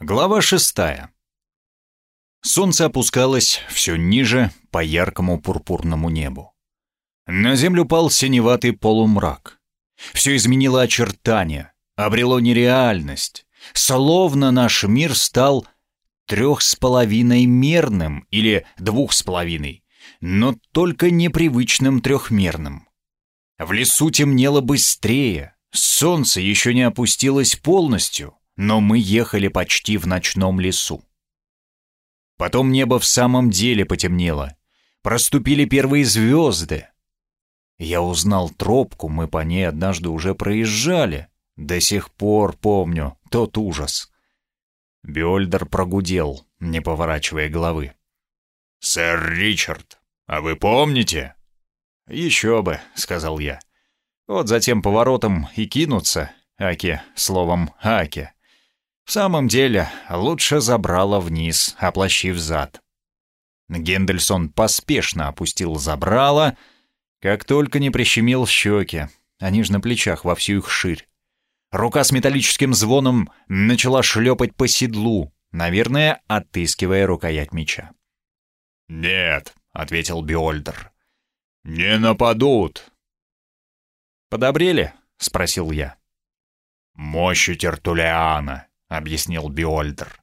Глава шестая. Солнце опускалось все ниже по яркому пурпурному небу. На землю пал синеватый полумрак. Все изменило очертания, обрело нереальность. Словно наш мир стал трех с половиной мерным или двух с половиной, но только непривычным трехмерным. В лесу темнело быстрее, солнце еще не опустилось полностью, но мы ехали почти в ночном лесу. Потом небо в самом деле потемнело. Проступили первые звезды. Я узнал тропку, мы по ней однажды уже проезжали. До сих пор помню тот ужас. Бёльдер прогудел, не поворачивая головы. «Сэр Ричард, а вы помните?» «Еще бы», — сказал я. «Вот за тем поворотом и кинуться, Аки, словом, Аки. В самом деле, лучше забрала вниз, оплащив зад. Гендельсон поспешно опустил забрало, как только не прищемил щеки, они ж на плечах во всю их ширь. Рука с металлическим звоном начала шлепать по седлу, наверное, отыскивая рукоять меча. «Нет», — ответил Биольдер, — «не нападут». «Подобрели?» — спросил я. «Мощи Тертулиана», — объяснил Биольдер.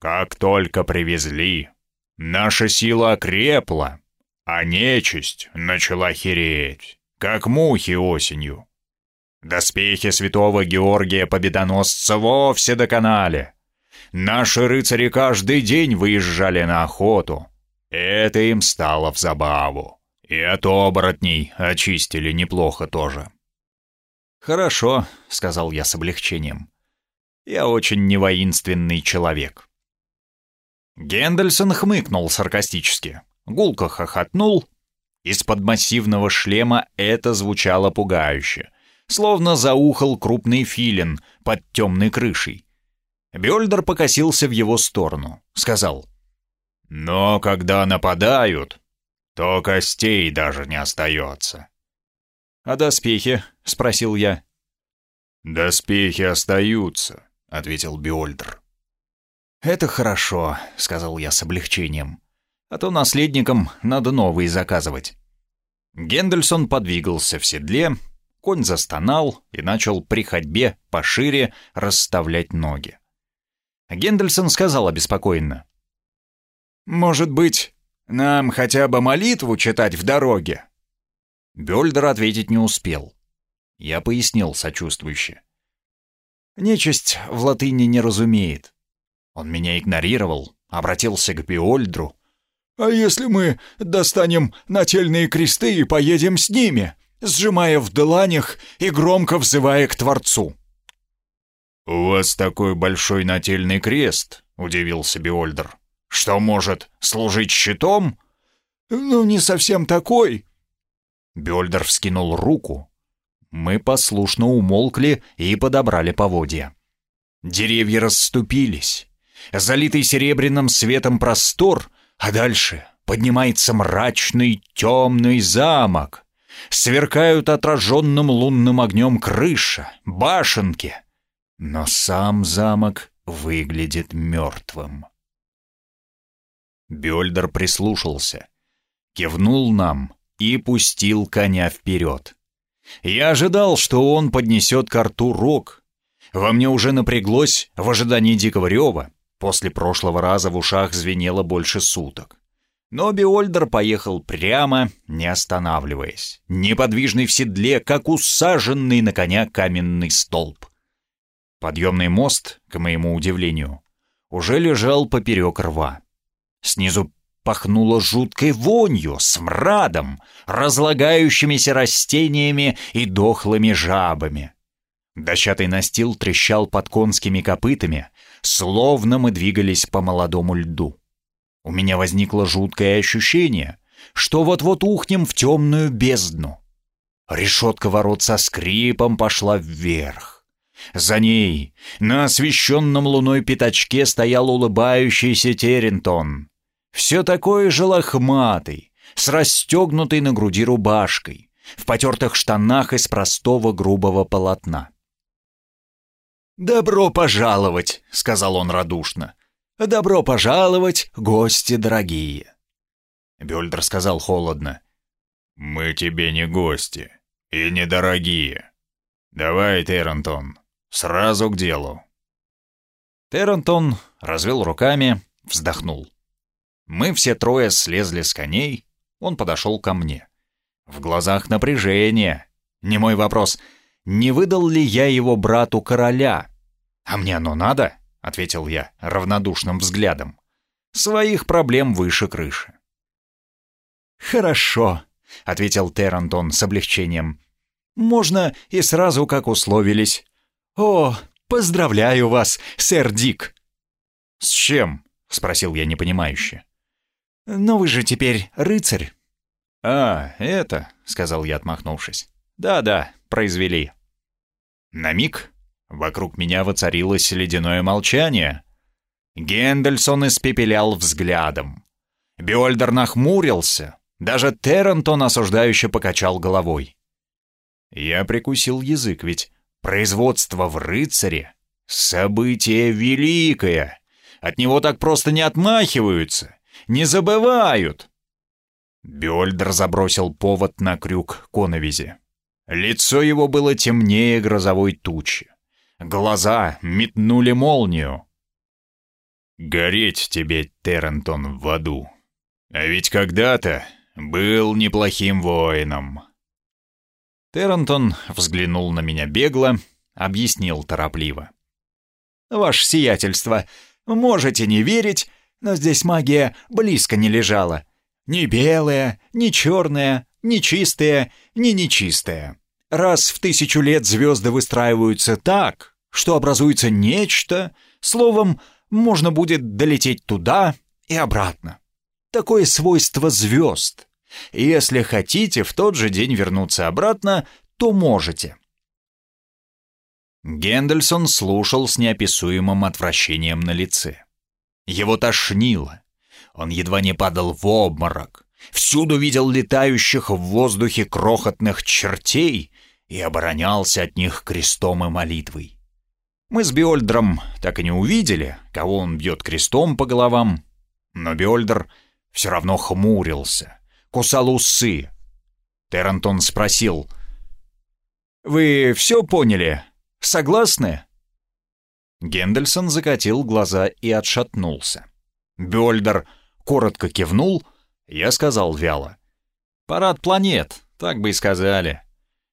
«Как только привезли, наша сила окрепла, а нечисть начала хереть, как мухи осенью. Доспехи святого Георгия Победоносца вовсе доконали. Наши рыцари каждый день выезжали на охоту. Это им стало в забаву. И от оборотней очистили неплохо тоже». «Хорошо», — сказал я с облегчением. Я очень невоинственный человек». Гендельсон хмыкнул саркастически, гулко хохотнул. Из-под массивного шлема это звучало пугающе, словно заухал крупный филин под темной крышей. Бёльдер покосился в его сторону, сказал. «Но когда нападают, то костей даже не остается». «А доспехи?» — спросил я. «Доспехи остаются. — ответил Биольдр. «Это хорошо», — сказал я с облегчением. «А то наследникам надо новые заказывать». Гендельсон подвигался в седле, конь застонал и начал при ходьбе пошире расставлять ноги. Гендельсон сказал обеспокоенно. «Может быть, нам хотя бы молитву читать в дороге?» Бёльдер ответить не успел. Я пояснил сочувствующе. Нечисть в латыни не разумеет. Он меня игнорировал, обратился к Биольдру. «А если мы достанем нательные кресты и поедем с ними, сжимая в дланях и громко взывая к Творцу?» «У вас такой большой нательный крест», — удивился Биольдер. «Что может служить щитом?» «Ну, не совсем такой». Бёльдер вскинул руку, мы послушно умолкли и подобрали поводья. Деревья расступились. Залитый серебряным светом простор, а дальше поднимается мрачный темный замок. Сверкают отраженным лунным огнем крыша, башенки. Но сам замок выглядит мертвым. Бельдер прислушался, кивнул нам и пустил коня вперед. Я ожидал, что он поднесет к рту рог. Во мне уже напряглось в ожидании дикого рева. После прошлого раза в ушах звенело больше суток. Но Биольдер поехал прямо, не останавливаясь, неподвижный в седле, как усаженный на коня каменный столб. Подъемный мост, к моему удивлению, уже лежал поперек рва. Снизу пахнуло жуткой вонью, смрадом, разлагающимися растениями и дохлыми жабами. Дощатый настил трещал под конскими копытами, словно мы двигались по молодому льду. У меня возникло жуткое ощущение, что вот-вот ухнем в темную бездну. Решетка ворот со скрипом пошла вверх. За ней, на освещенном луной пятачке, стоял улыбающийся Терентон все такой же лохматый, с расстегнутой на груди рубашкой, в потертых штанах из простого грубого полотна. «Добро пожаловать», — сказал он радушно. «Добро пожаловать, гости дорогие». Бёльдер сказал холодно. «Мы тебе не гости и не дорогие. Давай, Террентон, сразу к делу». Террентон развел руками, вздохнул. Мы все трое слезли с коней, он подошел ко мне. В глазах напряжение. Не мой вопрос, не выдал ли я его брату короля? А мне оно надо? — ответил я равнодушным взглядом. «Своих проблем выше крыши». «Хорошо», — ответил Террантон с облегчением. «Можно и сразу, как условились. О, поздравляю вас, сэр Дик!» «С чем?» — спросил я непонимающе. «Но вы же теперь рыцарь». «А, это», — сказал я, отмахнувшись. «Да-да, произвели». На миг Вокруг меня воцарилось ледяное молчание. Гендельсон испепелял взглядом. Биольдер нахмурился. Даже Террентон осуждающе покачал головой. Я прикусил язык, ведь производство в рыцаре — событие великое. От него так просто не отмахиваются, не забывают. Бёльдер забросил повод на крюк коновизи. Лицо его было темнее грозовой тучи. Глаза метнули молнию. «Гореть тебе, Террентон, в аду. А ведь когда-то был неплохим воином». Террентон взглянул на меня бегло, объяснил торопливо. «Ваше сиятельство, можете не верить, но здесь магия близко не лежала. Ни белая, ни черная, ни чистая, ни нечистая. Раз в тысячу лет звезды выстраиваются так, что образуется нечто, словом, можно будет долететь туда и обратно. Такое свойство звезд. Если хотите в тот же день вернуться обратно, то можете. Гендельсон слушал с неописуемым отвращением на лице. Его тошнило. Он едва не падал в обморок. Всюду видел летающих в воздухе крохотных чертей и оборонялся от них крестом и молитвой. Мы с Биольдром так и не увидели, кого он бьет крестом по головам, но Биольдер все равно хмурился, кусал усы. Террантон спросил, «Вы все поняли? Согласны?» Гендельсон закатил глаза и отшатнулся. Бёльдер коротко кивнул, я сказал вяло. «Парад планет, так бы и сказали.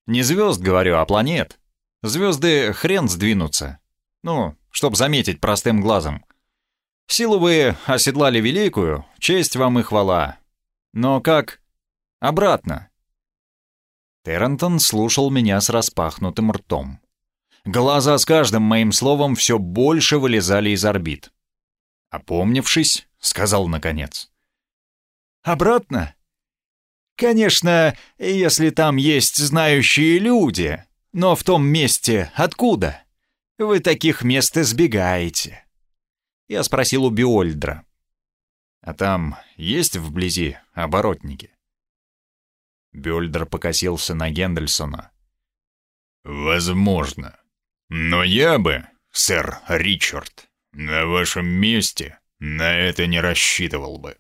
Не звезд, говорю, а планет. Звезды хрен сдвинутся. Ну, чтоб заметить простым глазом. Силу вы оседлали великую, честь вам и хвала. Но как? Обратно». Террентон слушал меня с распахнутым ртом. Глаза с каждым моим словом все больше вылезали из орбит. Опомнившись, сказал наконец. «Обратно? Конечно, если там есть знающие люди, но в том месте откуда? Вы таких мест избегаете». Я спросил у Биольдра. «А там есть вблизи оборотники?» Бёльдер покосился на Гендельсона. «Возможно. Но я бы, сэр Ричард, на вашем месте на это не рассчитывал бы».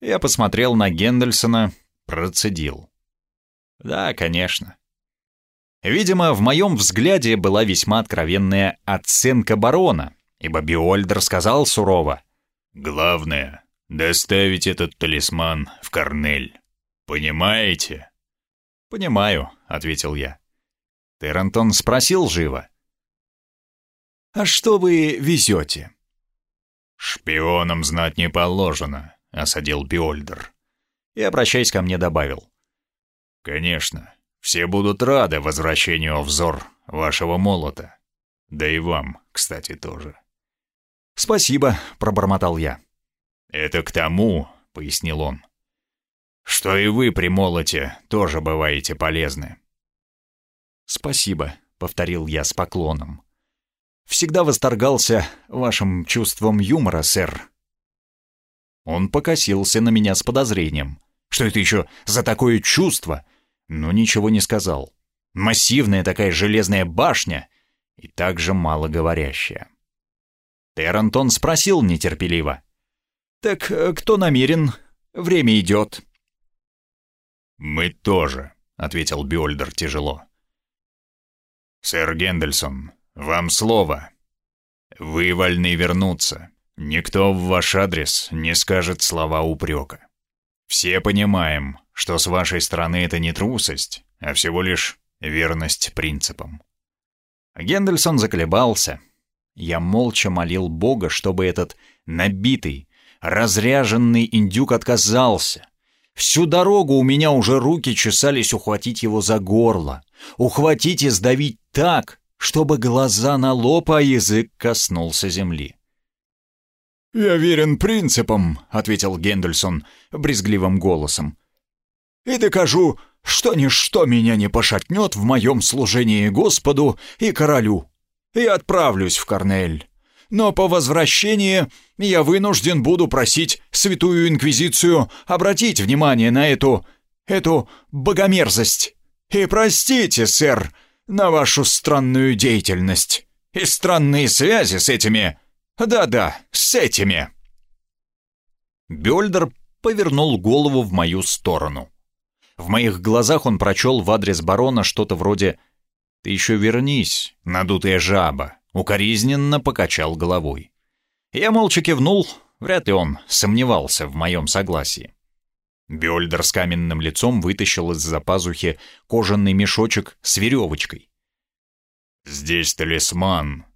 Я посмотрел на Гендельсона, процедил. «Да, конечно». Видимо, в моем взгляде была весьма откровенная оценка барона, ибо Биольдер сказал сурово. «Главное — доставить этот талисман в Корнель. Понимаете?» «Понимаю», — ответил я. Террентон спросил живо. «А что вы везете?» «Шпионам знать не положено», — осадил Биольдер. И, обращаясь ко мне, добавил. «Конечно, все будут рады возвращению взор вашего молота. Да и вам, кстати, тоже». «Спасибо», — пробормотал я. «Это к тому», — пояснил он, — «что и вы при молоте тоже бываете полезны». «Спасибо», — повторил я с поклоном. «Всегда восторгался вашим чувством юмора, сэр». Он покосился на меня с подозрением. Что это еще за такое чувство? но ничего не сказал. Массивная такая железная башня. и также малоговорящая. Террантон спросил нетерпеливо. «Так э, кто намерен? Время идет». «Мы тоже», — ответил Бёльдер тяжело. «Сэр Гендельсон, вам слово. Вы вольны вернуться. Никто в ваш адрес не скажет слова упрека. Все понимаем, что с вашей стороны это не трусость, а всего лишь верность принципам». Гендельсон заколебался. Я молча молил Бога, чтобы этот набитый, разряженный индюк отказался. Всю дорогу у меня уже руки чесались ухватить его за горло, ухватить и сдавить так, чтобы глаза на лоб, а язык коснулся земли. «Я верен принципам», — ответил Гендельсон брезгливым голосом. «И докажу, что ничто меня не пошатнет в моем служении Господу и королю. И отправлюсь в Корнель. Но по возвращении я вынужден буду просить Святую Инквизицию обратить внимание на эту... эту богомерзость. И простите, сэр, на вашу странную деятельность и странные связи с этими... Да-да, с этими. Бёльдер повернул голову в мою сторону. В моих глазах он прочел в адрес барона что-то вроде «Ты еще вернись, надутая жаба», укоризненно покачал головой. Я молча кивнул, вряд ли он сомневался в моем согласии. Бёльдер с каменным лицом вытащил из-за пазухи кожаный мешочек с веревочкой. «Здесь талисман.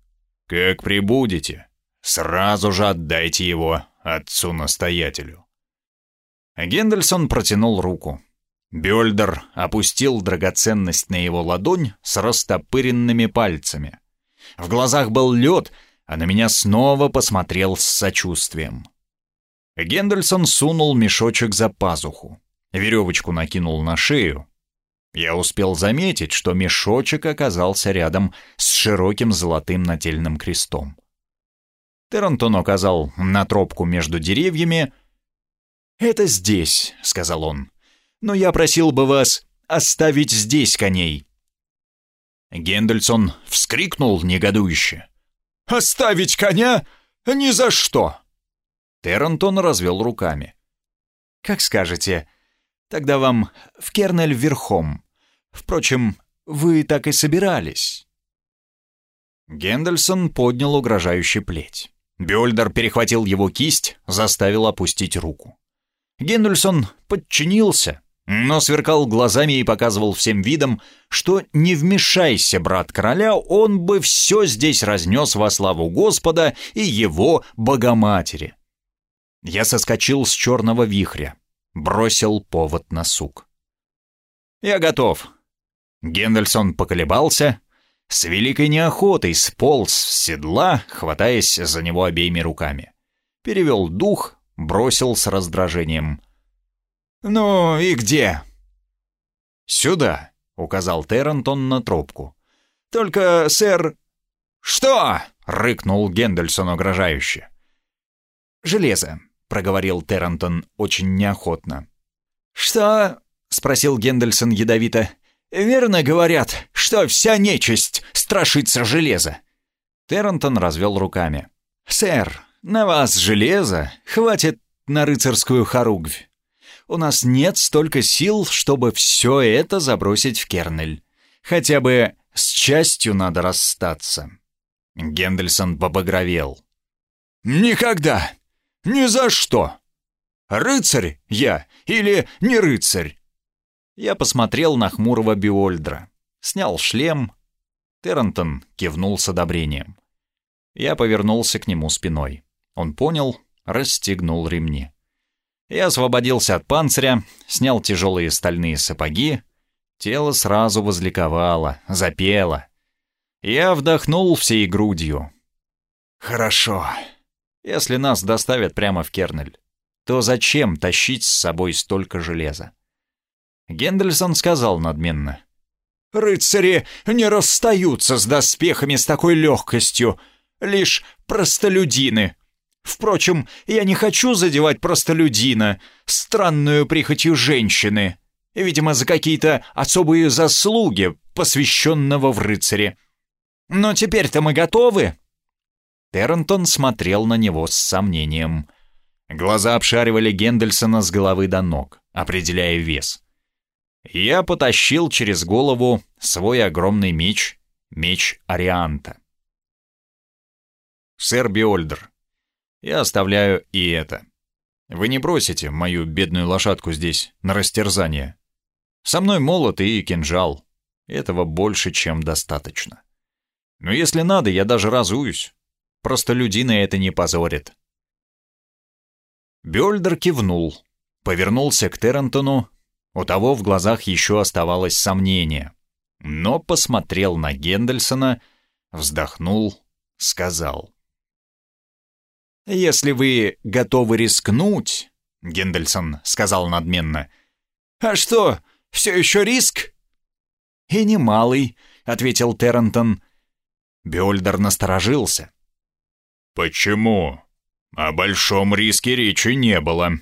Как прибудете, сразу же отдайте его отцу-настоятелю». Гендельсон протянул руку. Бёльдер опустил драгоценность на его ладонь с растопыренными пальцами. В глазах был лед, а на меня снова посмотрел с сочувствием. Гендельсон сунул мешочек за пазуху, веревочку накинул на шею. Я успел заметить, что мешочек оказался рядом с широким золотым нательным крестом. Террантон указал на тропку между деревьями. «Это здесь», — сказал он. «Но я просил бы вас оставить здесь коней». Гендельсон вскрикнул негодующе. «Оставить коня? Ни за что!» Террантон развел руками. «Как скажете. Тогда вам в Кернель верхом. Впрочем, вы так и собирались». Гендельсон поднял угрожающий плеть. Бёльдер перехватил его кисть, заставил опустить руку. Гендельсон подчинился, но сверкал глазами и показывал всем видом, что не вмешайся, брат короля, он бы все здесь разнес во славу Господа и его Богоматери. Я соскочил с черного вихря, бросил повод на сук. «Я готов». Гендельсон поколебался, с великой неохотой сполз с седла, хватаясь за него обеими руками. Перевел дух, бросил с раздражением. «Ну и где?» «Сюда», — указал Террентон на тропку. «Только, сэр...» «Что?» — рыкнул Гендельсон угрожающе. «Железо», — проговорил Террентон очень неохотно. «Что?» — спросил Гендельсон ядовито. «Верно говорят, что вся нечисть страшится железа». Террентон развел руками. «Сэр, на вас железо хватит на рыцарскую хоругвь у нас нет столько сил, чтобы все это забросить в Кернель. Хотя бы с частью надо расстаться». Гендельсон побагровел. «Никогда! Ни за что! Рыцарь я или не рыцарь?» Я посмотрел на хмурого Биольдра, снял шлем. Террентон кивнул с одобрением. Я повернулся к нему спиной. Он понял, расстегнул ремни. Я освободился от панциря, снял тяжелые стальные сапоги. Тело сразу возликовало, запело. Я вдохнул всей грудью. «Хорошо. Если нас доставят прямо в Кернель, то зачем тащить с собой столько железа?» Гендельсон сказал надменно. «Рыцари не расстаются с доспехами с такой легкостью. Лишь простолюдины Впрочем, я не хочу задевать простолюдина, странную прихотью женщины, видимо, за какие-то особые заслуги, посвященного в рыцаре. «Но теперь-то мы готовы!» Террентон смотрел на него с сомнением. Глаза обшаривали Гендельсона с головы до ног, определяя вес. Я потащил через голову свой огромный меч, меч Арианта. «Сэр Биольдер, я оставляю и это. Вы не бросите мою бедную лошадку здесь на растерзание. Со мной молот и кинжал. Этого больше, чем достаточно. Но если надо, я даже разуюсь. Просто людина это не позорит. Бёльдер кивнул, повернулся к Террентону. У того в глазах еще оставалось сомнение. Но посмотрел на Гендельсона, вздохнул, сказал. «Если вы готовы рискнуть...» — Гендельсон сказал надменно. «А что, все еще риск?» «И немалый», — ответил Террентон. Бёльдер насторожился. «Почему? О большом риске речи не было».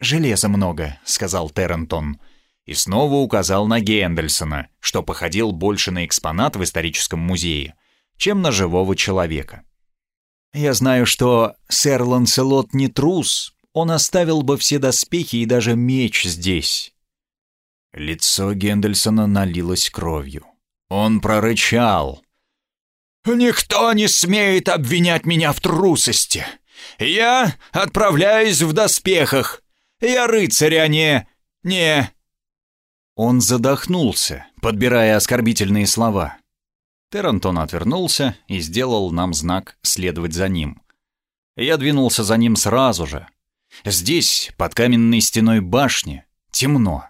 «Железа много», — сказал Террентон. И снова указал на Гендельсона, что походил больше на экспонат в историческом музее, чем на живого человека. «Я знаю, что сэр Ланселот не трус, он оставил бы все доспехи и даже меч здесь». Лицо Гендельсона налилось кровью. Он прорычал. «Никто не смеет обвинять меня в трусости. Я отправляюсь в доспехах. Я рыцарь, а не... не...» Он задохнулся, подбирая оскорбительные слова. Террантон отвернулся и сделал нам знак следовать за ним. Я двинулся за ним сразу же. Здесь, под каменной стеной башни, темно.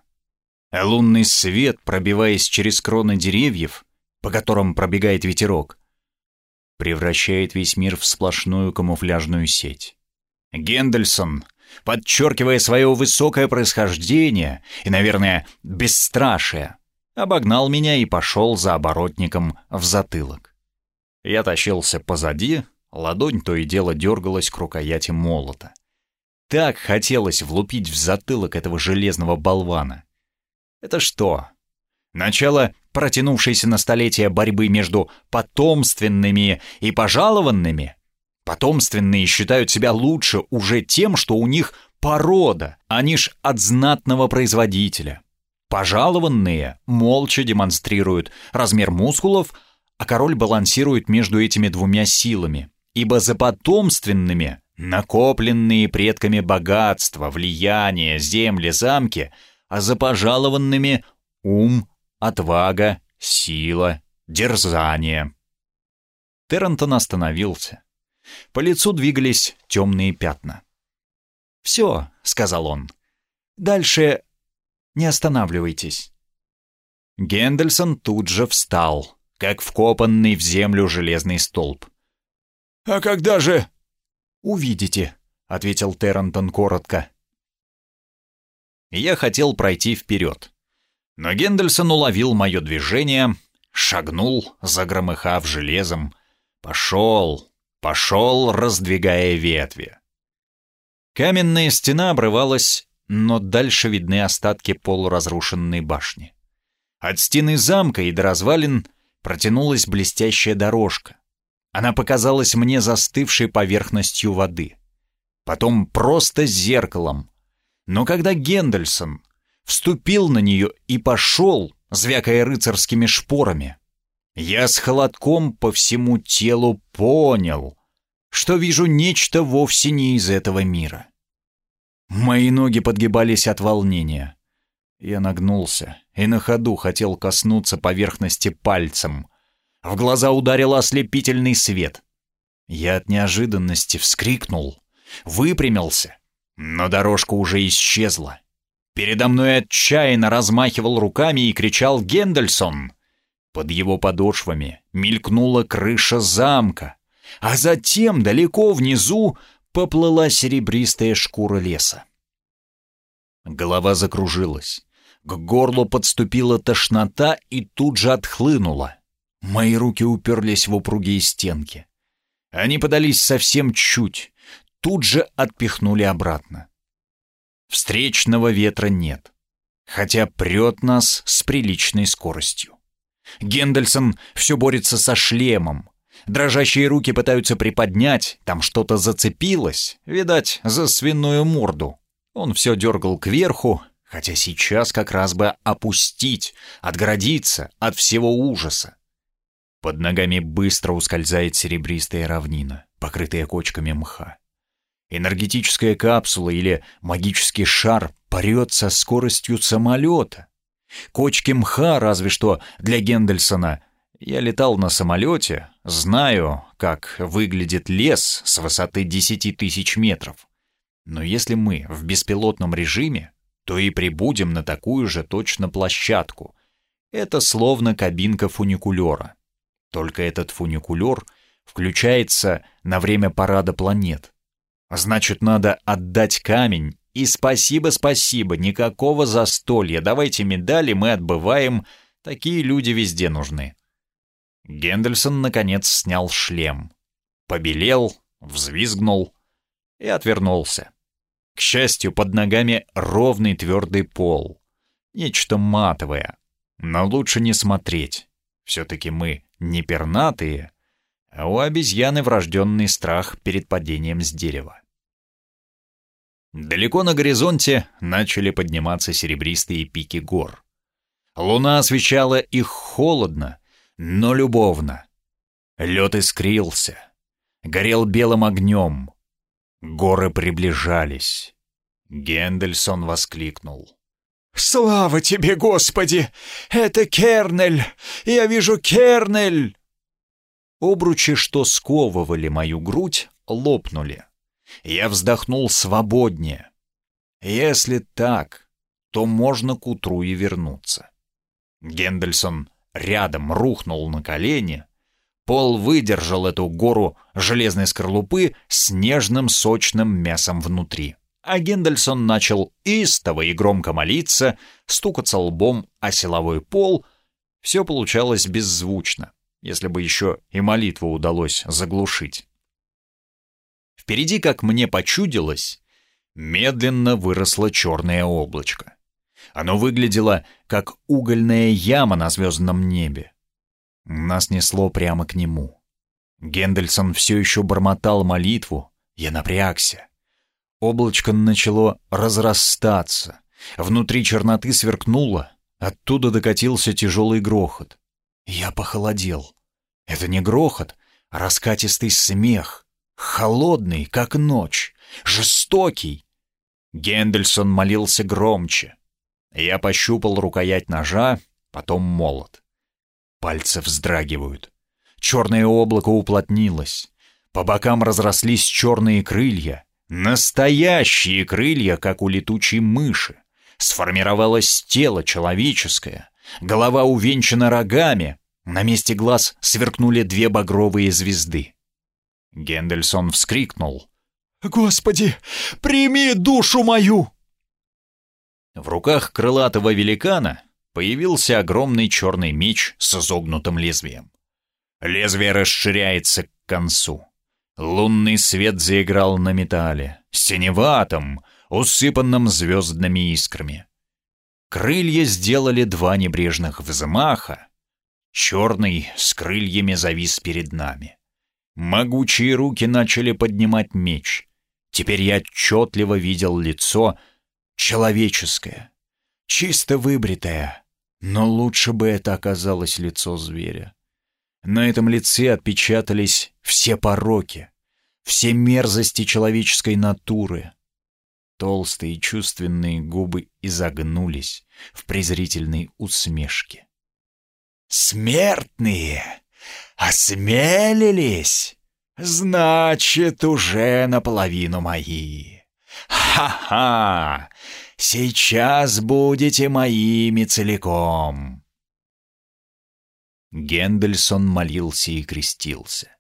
Лунный свет, пробиваясь через кроны деревьев, по которым пробегает ветерок, превращает весь мир в сплошную камуфляжную сеть. Гендельсон, подчеркивая свое высокое происхождение и, наверное, бесстрашие, обогнал меня и пошел за оборотником в затылок. Я тащился позади, ладонь то и дело дергалась к рукояти молота. Так хотелось влупить в затылок этого железного болвана. Это что, Начало протянувшейся на столетия борьбы между потомственными и пожалованными. Потомственные считают себя лучше уже тем, что у них порода, а не ж от знатного производителя. Пожалованные молча демонстрируют размер мускулов, а король балансирует между этими двумя силами, ибо за потомственными накопленные предками богатства, влияние, земли, замки, а за пожалованными ум, отвага, сила, дерзание. Террентон остановился. По лицу двигались темные пятна. «Все», — сказал он. «Дальше не останавливайтесь». Гендельсон тут же встал, как вкопанный в землю железный столб. «А когда же...» «Увидите», — ответил Террентон коротко. Я хотел пройти вперед. Но Гендельсон уловил мое движение, шагнул, загромыхав железом. Пошел, пошел, раздвигая ветви. Каменная стена обрывалась, но дальше видны остатки полуразрушенной башни. От стены замка и до развалин протянулась блестящая дорожка. Она показалась мне застывшей поверхностью воды. Потом просто зеркалом. Но когда Гендельсон вступил на нее и пошел, звякая рыцарскими шпорами. Я с холодком по всему телу понял, что вижу нечто вовсе не из этого мира. Мои ноги подгибались от волнения. Я нагнулся и на ходу хотел коснуться поверхности пальцем. В глаза ударил ослепительный свет. Я от неожиданности вскрикнул, выпрямился, но дорожка уже исчезла. Передо мной отчаянно размахивал руками и кричал Гендельсон. Под его подошвами мелькнула крыша замка, а затем далеко внизу поплыла серебристая шкура леса. Голова закружилась, к горлу подступила тошнота и тут же отхлынула. Мои руки уперлись в упругие стенки. Они подались совсем чуть, тут же отпихнули обратно. Встречного ветра нет, хотя прет нас с приличной скоростью. Гендельсон все борется со шлемом. Дрожащие руки пытаются приподнять, там что-то зацепилось, видать, за свиную морду. Он все дергал кверху, хотя сейчас как раз бы опустить, отгородиться от всего ужаса. Под ногами быстро ускользает серебристая равнина, покрытая кочками мха. Энергетическая капсула или магический шар парет со скоростью самолета. Кочки мха разве что для Гендельсона. Я летал на самолете, знаю, как выглядит лес с высоты 10 тысяч метров. Но если мы в беспилотном режиме, то и прибудем на такую же точно площадку. Это словно кабинка фуникулера. Только этот фуникулер включается на время парада планет. Значит, надо отдать камень, и спасибо-спасибо, никакого застолья, давайте медали, мы отбываем, такие люди везде нужны. Гендельсон, наконец, снял шлем. Побелел, взвизгнул и отвернулся. К счастью, под ногами ровный твердый пол. Нечто матовое. Но лучше не смотреть. Все-таки мы не пернатые, а у обезьяны врожденный страх перед падением с дерева. Далеко на горизонте начали подниматься серебристые пики гор. Луна освещала их холодно, но любовно. Лед искрился, горел белым огнем. Горы приближались. Гендельсон воскликнул. «Слава тебе, Господи! Это Кернель! Я вижу Кернель!» Обручи, что сковывали мою грудь, лопнули. Я вздохнул свободнее. Если так, то можно к утру и вернуться. Гендельсон рядом рухнул на колени. Пол выдержал эту гору железной скорлупы с нежным сочным мясом внутри а Гендельсон начал истово и громко молиться, стукаться лбом о силовой пол. Все получалось беззвучно, если бы еще и молитву удалось заглушить. Впереди, как мне почудилось, медленно выросло черное облачко. Оно выглядело, как угольная яма на звездном небе. Нас несло прямо к нему. Гендельсон все еще бормотал молитву, я напрягся. Облачко начало разрастаться. Внутри черноты сверкнуло. Оттуда докатился тяжелый грохот. Я похолодел. Это не грохот, а раскатистый смех. Холодный, как ночь. Жестокий. Гендельсон молился громче. Я пощупал рукоять ножа, потом молот. Пальцы вздрагивают. Черное облако уплотнилось. По бокам разрослись черные крылья. Настоящие крылья, как у летучей мыши. Сформировалось тело человеческое. Голова увенчана рогами. На месте глаз сверкнули две багровые звезды. Гендельсон вскрикнул. «Господи, прими душу мою!» В руках крылатого великана появился огромный черный меч с изогнутым лезвием. Лезвие расширяется к концу. Лунный свет заиграл на металле, синеватом, усыпанном звездными искрами. Крылья сделали два небрежных взмаха. Черный с крыльями завис перед нами. Могучие руки начали поднимать меч. Теперь я отчетливо видел лицо человеческое, чисто выбритое, но лучше бы это оказалось лицо зверя. На этом лице отпечатались все пороки, все мерзости человеческой натуры. Толстые чувственные губы изогнулись в презрительной усмешке. «Смертные! Осмелились! Значит, уже наполовину мои! Ха-ха! Сейчас будете моими целиком!» Гендельсон молился и крестился.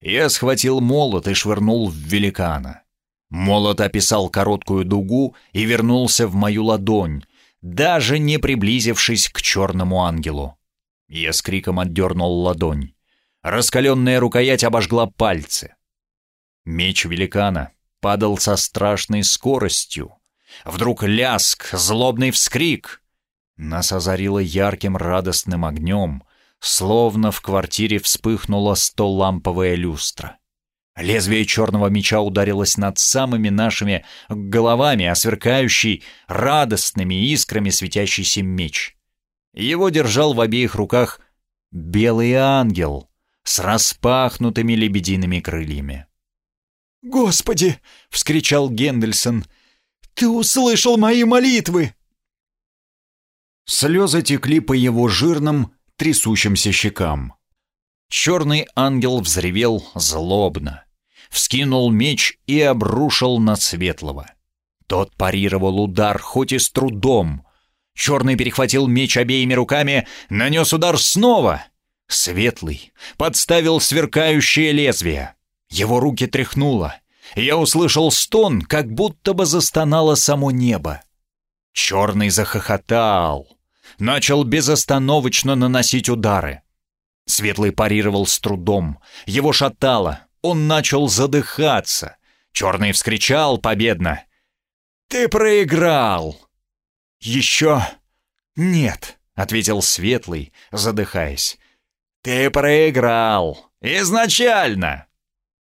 Я схватил молот и швырнул в великана. Молот описал короткую дугу и вернулся в мою ладонь, даже не приблизившись к черному ангелу. Я с криком отдернул ладонь. Раскаленная рукоять обожгла пальцы. Меч великана падал со страшной скоростью. Вдруг ляск, злобный вскрик. Нас озарило ярким радостным огнем, словно в квартире вспыхнула столамповая люстра. Лезвие черного меча ударилось над самыми нашими головами, а сверкающий радостными искрами светящийся меч. Его держал в обеих руках белый ангел с распахнутыми лебедиными крыльями. «Господи!» — вскричал Гендельсон. «Ты услышал мои молитвы!» Слезы текли по его жирным, трясущимся щекам. Черный ангел взревел злобно, вскинул меч и обрушил на Светлого. Тот парировал удар, хоть и с трудом. Черный перехватил меч обеими руками, нанес удар снова. Светлый подставил сверкающее лезвие. Его руки тряхнуло. Я услышал стон, как будто бы застонало само небо. Черный захохотал. Начал безостановочно наносить удары. Светлый парировал с трудом. Его шатало. Он начал задыхаться. Черный вскричал победно. «Ты проиграл!» «Еще нет», — ответил Светлый, задыхаясь. «Ты проиграл! Изначально!»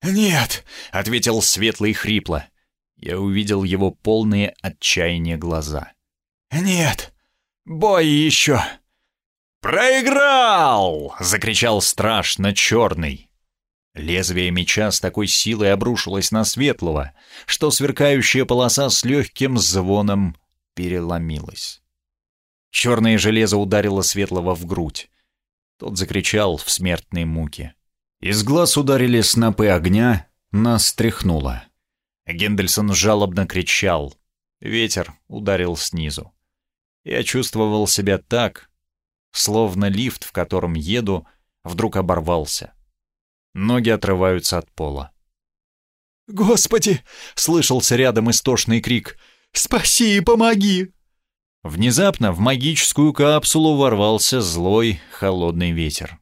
«Нет», — ответил Светлый хрипло. Я увидел его полные отчаяния глаза. «Нет, бой еще!» «Проиграл!» — закричал страшно черный. Лезвие меча с такой силой обрушилось на Светлого, что сверкающая полоса с легким звоном переломилась. Черное железо ударило Светлого в грудь. Тот закричал в смертной муке. Из глаз ударили снопы огня, нас тряхнуло. Гендельсон жалобно кричал. Ветер ударил снизу. Я чувствовал себя так, словно лифт, в котором еду, вдруг оборвался. Ноги отрываются от пола. «Господи!» — слышался рядом истошный крик. «Спаси и помоги!» Внезапно в магическую капсулу ворвался злой, холодный ветер.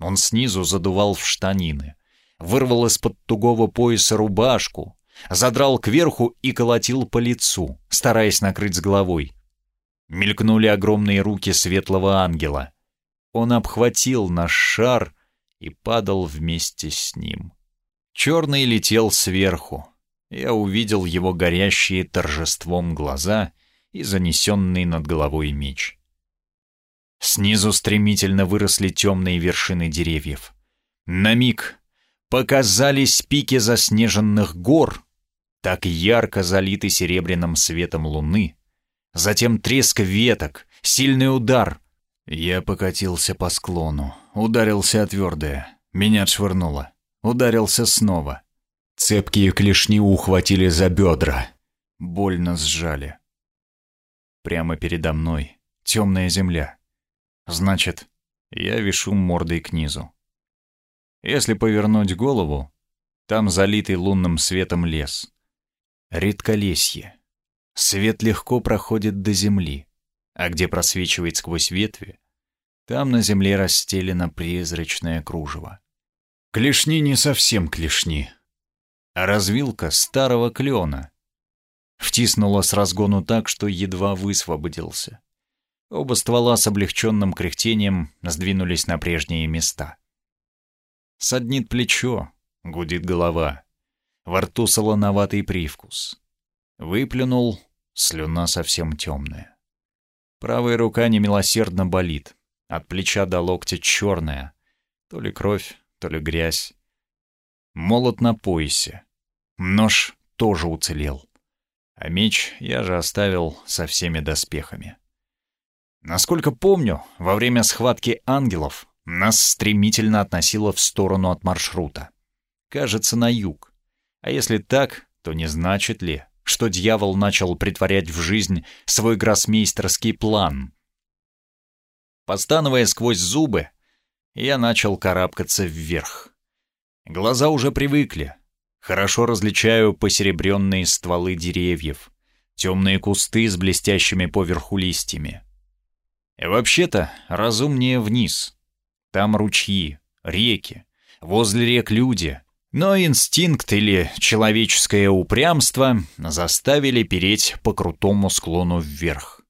Он снизу задувал в штанины, вырвал из-под тугого пояса рубашку, задрал кверху и колотил по лицу, стараясь накрыть с головой. Мелькнули огромные руки светлого ангела. Он обхватил наш шар и падал вместе с ним. Черный летел сверху. Я увидел его горящие торжеством глаза и занесенный над головой меч. Снизу стремительно выросли темные вершины деревьев. На миг показались пики заснеженных гор, так ярко залиты серебряным светом луны. Затем треск веток, сильный удар. Я покатился по склону, ударился о твердое. Меня отшвырнуло. Ударился снова. Цепкие клешни ухватили за бедра. Больно сжали. Прямо передо мной темная земля. Значит, я вишу мордой к низу. Если повернуть голову, там залитый лунным светом лес. Редколесье. Свет легко проходит до земли, а где просвечивает сквозь ветви, там на земле расстелено призрачное кружево. Клешни не совсем клешни, а развилка старого клена. Втиснула с разгону так, что едва высвободился. Оба ствола с облегченным кряхтением сдвинулись на прежние места. Саднит плечо, гудит голова. Во рту солоноватый привкус. Выплюнул, слюна совсем темная. Правая рука немилосердно болит. От плеча до локтя черная. То ли кровь, то ли грязь. Молот на поясе. Нож тоже уцелел. А меч я же оставил со всеми доспехами. Насколько помню, во время схватки ангелов нас стремительно относило в сторону от маршрута. Кажется, на юг. А если так, то не значит ли, что дьявол начал притворять в жизнь свой гроссмейстерский план? Постановая сквозь зубы, я начал карабкаться вверх. Глаза уже привыкли. Хорошо различаю посеребренные стволы деревьев, темные кусты с блестящими поверху листьями. Вообще-то разумнее вниз. Там ручьи, реки, возле рек люди. Но инстинкт или человеческое упрямство заставили переть по крутому склону вверх.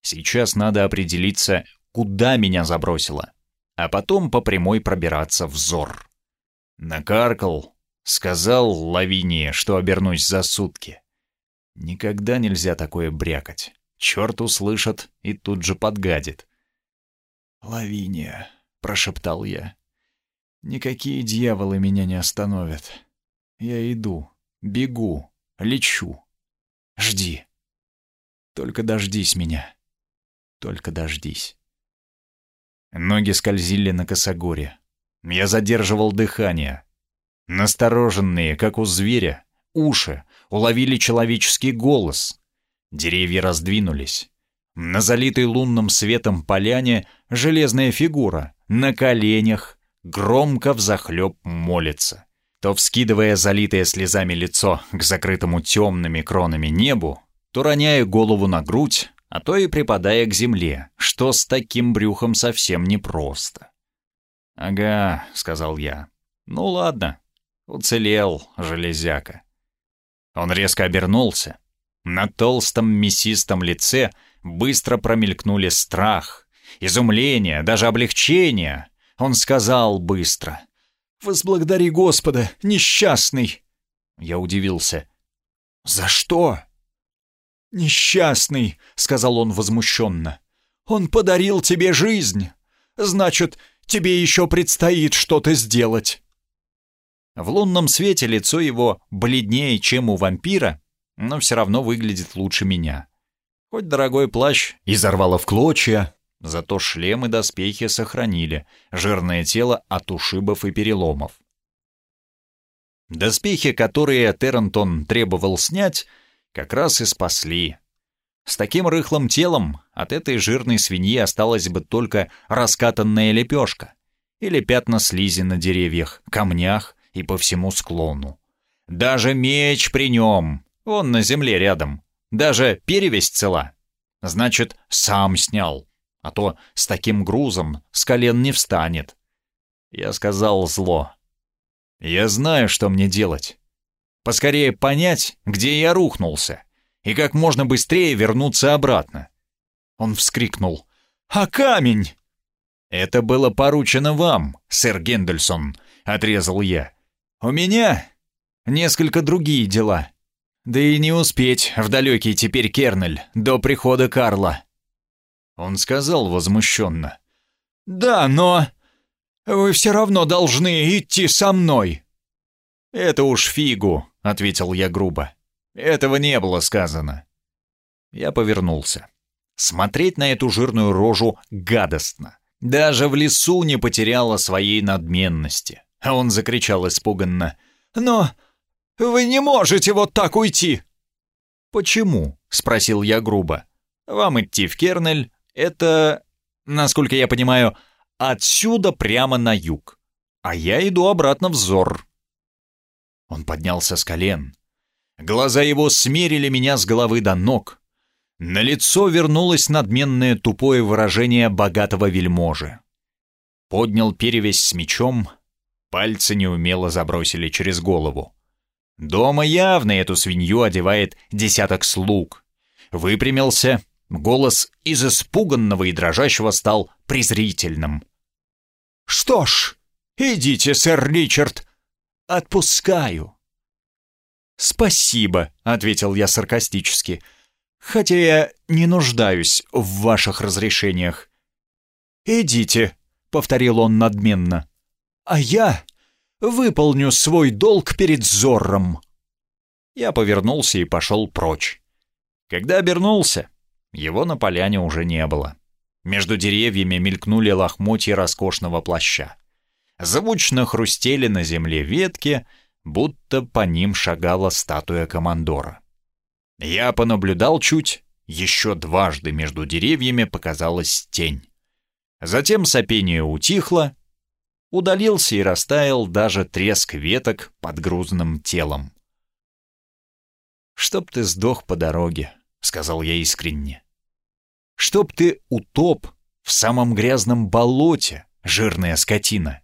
Сейчас надо определиться, куда меня забросило. а потом по прямой пробираться в зор. Накаркал, сказал Лавиния, что обернусь за сутки. Никогда нельзя такое брякать. Черт услышит и тут же подгадит. «Лавиния», — прошептал я, — «никакие дьяволы меня не остановят. Я иду, бегу, лечу. Жди. Только дождись меня. Только дождись». Ноги скользили на косогоре. Я задерживал дыхание. Настороженные, как у зверя, уши уловили человеческий голос. Деревья раздвинулись. На залитой лунным светом поляне железная фигура, на коленях, громко взахлеб молится. То вскидывая залитое слезами лицо к закрытому темными кронами небу, то роняя голову на грудь, а то и припадая к земле, что с таким брюхом совсем непросто. «Ага», — сказал я. «Ну ладно, уцелел, железяка». Он резко обернулся. На толстом мясистом лице — быстро промелькнули страх, изумление, даже облегчение. Он сказал быстро. «Возблагодари Господа, несчастный!» Я удивился. «За что?» «Несчастный», — сказал он возмущенно. «Он подарил тебе жизнь. Значит, тебе еще предстоит что-то сделать». В лунном свете лицо его бледнее, чем у вампира, но все равно выглядит лучше меня. Хоть дорогой плащ изорвало в клочья, зато шлем и доспехи сохранили жирное тело от ушибов и переломов. Доспехи, которые Террентон требовал снять, как раз и спасли. С таким рыхлым телом от этой жирной свиньи осталась бы только раскатанная лепешка или пятна слизи на деревьях, камнях и по всему склону. Даже меч при нем, он на земле рядом, даже перевесь цела. Значит, сам снял. А то с таким грузом с колен не встанет. Я сказал зло. Я знаю, что мне делать. Поскорее понять, где я рухнулся, и как можно быстрее вернуться обратно. Он вскрикнул. «А камень?» «Это было поручено вам, сэр Гендельсон», — отрезал я. «У меня несколько другие дела». Да и не успеть в далекий теперь Кернель до прихода Карла. Он сказал возмущенно. «Да, но вы все равно должны идти со мной». «Это уж фигу», — ответил я грубо. «Этого не было сказано». Я повернулся. Смотреть на эту жирную рожу гадостно. Даже в лесу не потеряла своей надменности. А он закричал испуганно. «Но вы не можете вот так уйти!» «Почему?» — спросил я грубо. «Вам идти в Кернель — это, насколько я понимаю, отсюда прямо на юг, а я иду обратно в Зор». Он поднялся с колен. Глаза его смерили меня с головы до ног. На лицо вернулось надменное тупое выражение богатого вельможи. Поднял перевязь с мечом, пальцы неумело забросили через голову. Дома явно эту свинью одевает десяток слуг. Выпрямился, голос из испуганного и дрожащего стал презрительным. «Что ж, идите, сэр Ричард, отпускаю». «Спасибо», — ответил я саркастически, «хотя я не нуждаюсь в ваших разрешениях». «Идите», — повторил он надменно, «а я выполню свой долг перед Зорром». Я повернулся и пошел прочь. Когда обернулся, его на поляне уже не было. Между деревьями мелькнули лохмотья роскошного плаща. Звучно хрустели на земле ветки, будто по ним шагала статуя командора. Я понаблюдал чуть, еще дважды между деревьями показалась тень. Затем сопение утихло, удалился и растаял даже треск веток под грузным телом. «Чтоб ты сдох по дороге», — сказал я искренне. «Чтоб ты утоп в самом грязном болоте, жирная скотина».